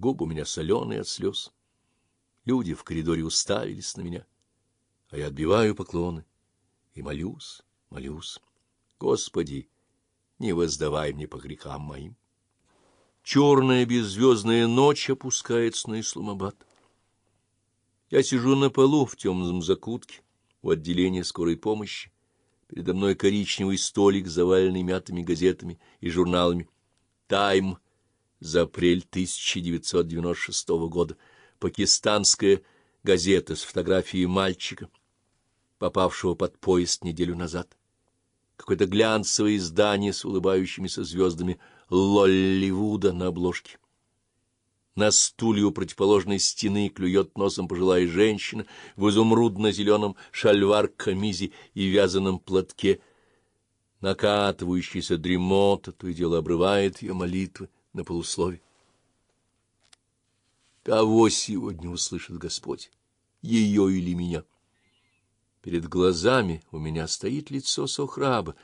губы у меня соленые от слез. Люди в коридоре уставились на меня, а я отбиваю поклоны и молюсь, молюсь. Господи, не воздавай мне по грехам моим. Черная беззвездная ночь опускается на Исламабад. Я сижу на полу в темном закутке у отделения скорой помощи. Передо мной коричневый столик, заваленный мятыми газетами и журналами. «Тайм» за апрель 1996 года. Пакистанская газета с фотографией мальчика, попавшего под поезд неделю назад. Какое-то глянцевое издание с улыбающимися звездами Лолливуда на обложке. На стуле у противоположной стены клюет носом пожилая женщина в изумрудно-зеленом шальвар-камизе и вязаном платке. Накатывающийся дремота то и дело обрывает ее молитвы на полуслове. Кого сегодня услышит Господь, ее или меня? Перед глазами у меня стоит лицо Сохраба,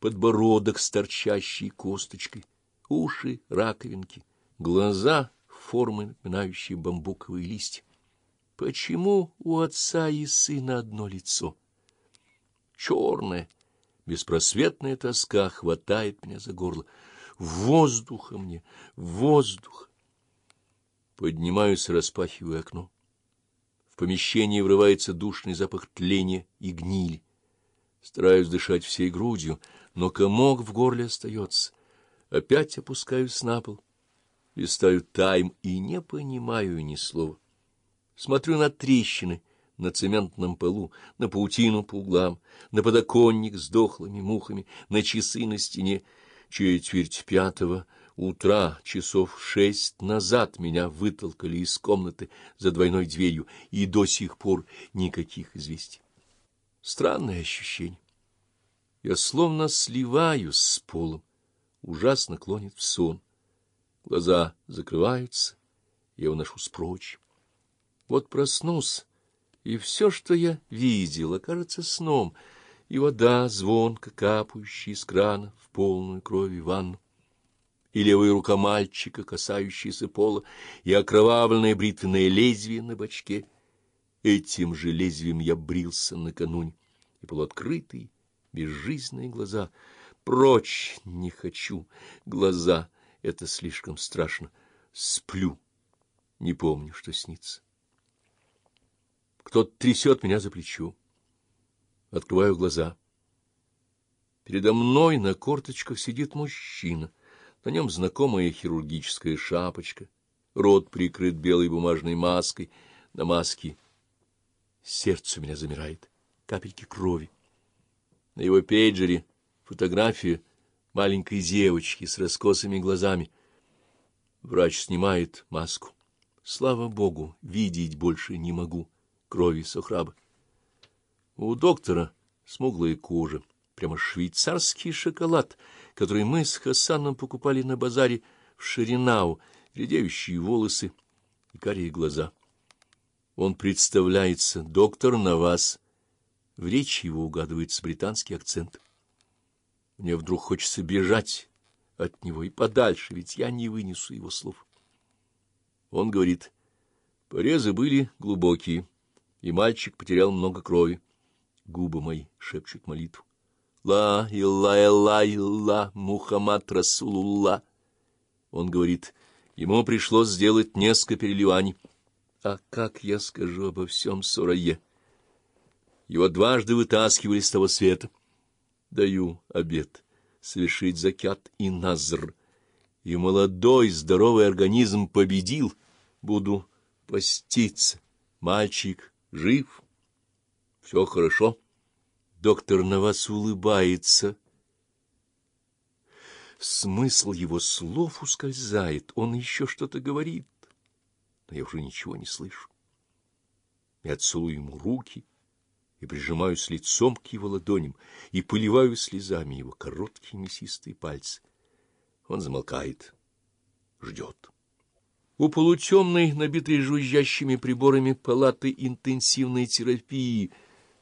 подбородок с торчащей косточкой, уши, раковинки, глаза формы, напоминающие бамбуковые листья. Почему у отца и сына одно лицо? Черная, беспросветная тоска хватает меня за горло. Воздуха мне, воздух! Поднимаюсь, распахиваю окно. В помещении врывается душный запах тления и гнили. Стараюсь дышать всей грудью, но комок в горле остается. Опять опускаюсь на пол, листаю тайм и не понимаю ни слова. Смотрю на трещины на цементном полу, на паутину по углам, на подоконник с дохлыми мухами, на часы на стене. Четверть пятого утра, часов шесть назад, меня вытолкали из комнаты за двойной дверью, и до сих пор никаких известий. Странное ощущение. Я словно сливаюсь с полом, ужасно клонит в сон. Глаза закрываются, я уношусь прочь. Вот проснусь, и все, что я видела, кажется сном, и вода, звонко капающая из крана в полную крови ванну, и левая рука мальчика, касающаяся пола, и окровавленное бритвенное лезвие на бочке. Этим же лезвием я брился накануне, и полуоткрытые, безжизненные глаза. Прочь не хочу, глаза — это слишком страшно. Сплю, не помню, что снится. Кто-то трясет меня за плечо. Открываю глаза. Передо мной на корточках сидит мужчина. На нем знакомая хирургическая шапочка. Рот прикрыт белой бумажной маской. На маске сердце у меня замирает. Капельки крови. На его пейджере фотография маленькой девочки с раскосыми глазами. Врач снимает маску. Слава богу, видеть больше не могу крови Сохраба. У доктора смуглая кожа, прямо швейцарский шоколад, который мы с Хасаном покупали на базаре в Ширинау, редеющие волосы и карие глаза. Он представляется, доктор на вас. В речи его угадывается британский акцент. Мне вдруг хочется бежать от него и подальше, ведь я не вынесу его слов. Он говорит, порезы были глубокие, и мальчик потерял много крови. Губы мои шепчут молитву. «Ла, илла, илла, илла, Мухаммад Расулулла». Он говорит, ему пришлось сделать несколько переливаний. А как я скажу обо всем Сурае? Его дважды вытаскивали с того света. Даю обед совершить закят и назр. И молодой, здоровый организм победил. Буду поститься. Мальчик жив. Все хорошо. Доктор на вас улыбается. Смысл его слов ускользает, он еще что-то говорит, но я уже ничего не слышу. Я целую ему руки и прижимаюсь лицом к его ладоням и поливаю слезами его короткие мясистые пальцы. Он замолкает, ждет. У полутемной, набитой жужжащими приборами палаты интенсивной терапии,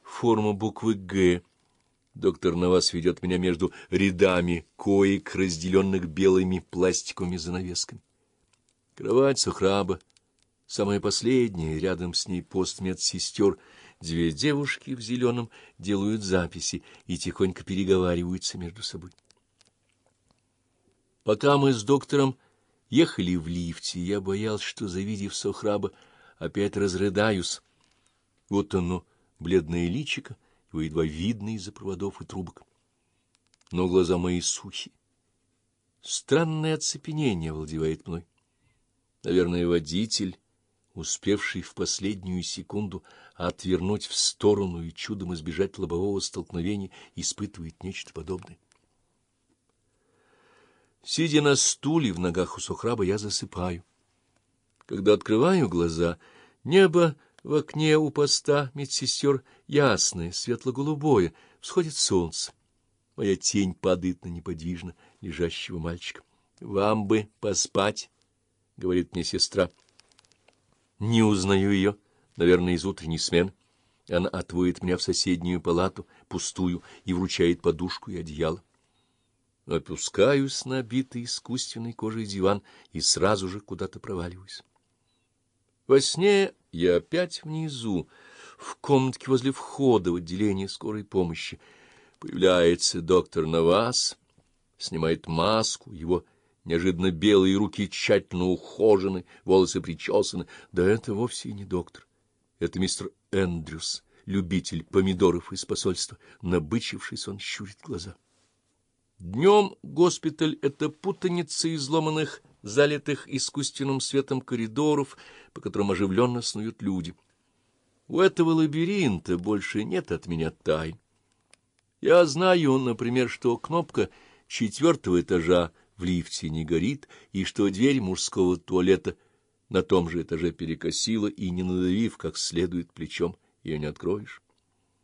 форма буквы «Г». Доктор Навас ведет меня между рядами коек, разделенных белыми пластиковыми занавесками. Кровать Сухраба, самая последняя, рядом с ней пост медсестер. Две девушки в зеленом делают записи и тихонько переговариваются между собой. Пока мы с доктором ехали в лифте, я боялся, что, завидев Сохраба, опять разрыдаюсь. Вот оно, бледное личико, его едва видно из-за проводов и трубок. Но глаза мои сухи. Странное оцепенение владевает мной. Наверное, водитель, успевший в последнюю секунду отвернуть в сторону и чудом избежать лобового столкновения, испытывает нечто подобное. Сидя на стуле в ногах у Сухраба, я засыпаю. Когда открываю глаза, небо в окне у поста медсестер ясное, светло-голубое, всходит солнце. Моя тень падает на неподвижно лежащего мальчика. — Вам бы поспать, — говорит мне сестра. Не узнаю ее, наверное, из утренней смены. Она отводит меня в соседнюю палату, пустую, и вручает подушку и одеяло. Опускаюсь на битый искусственной кожей диван и сразу же куда-то проваливаюсь. Во сне я опять внизу, в комнатке возле входа в отделение скорой помощи. Появляется доктор Навас, снимает маску, его неожиданно белые руки тщательно ухожены, волосы причесаны. Да это вовсе не доктор. Это мистер Эндрюс, любитель помидоров из посольства. Набычившись, он щурит глаза. Днем госпиталь — это путаница изломанных залитых искусственным светом коридоров, по которым оживленно снуют люди. У этого лабиринта больше нет от меня тайн. Я знаю, например, что кнопка четвертого этажа в лифте не горит, и что дверь мужского туалета на том же этаже перекосила, и, не надавив как следует плечом, ее не откроешь.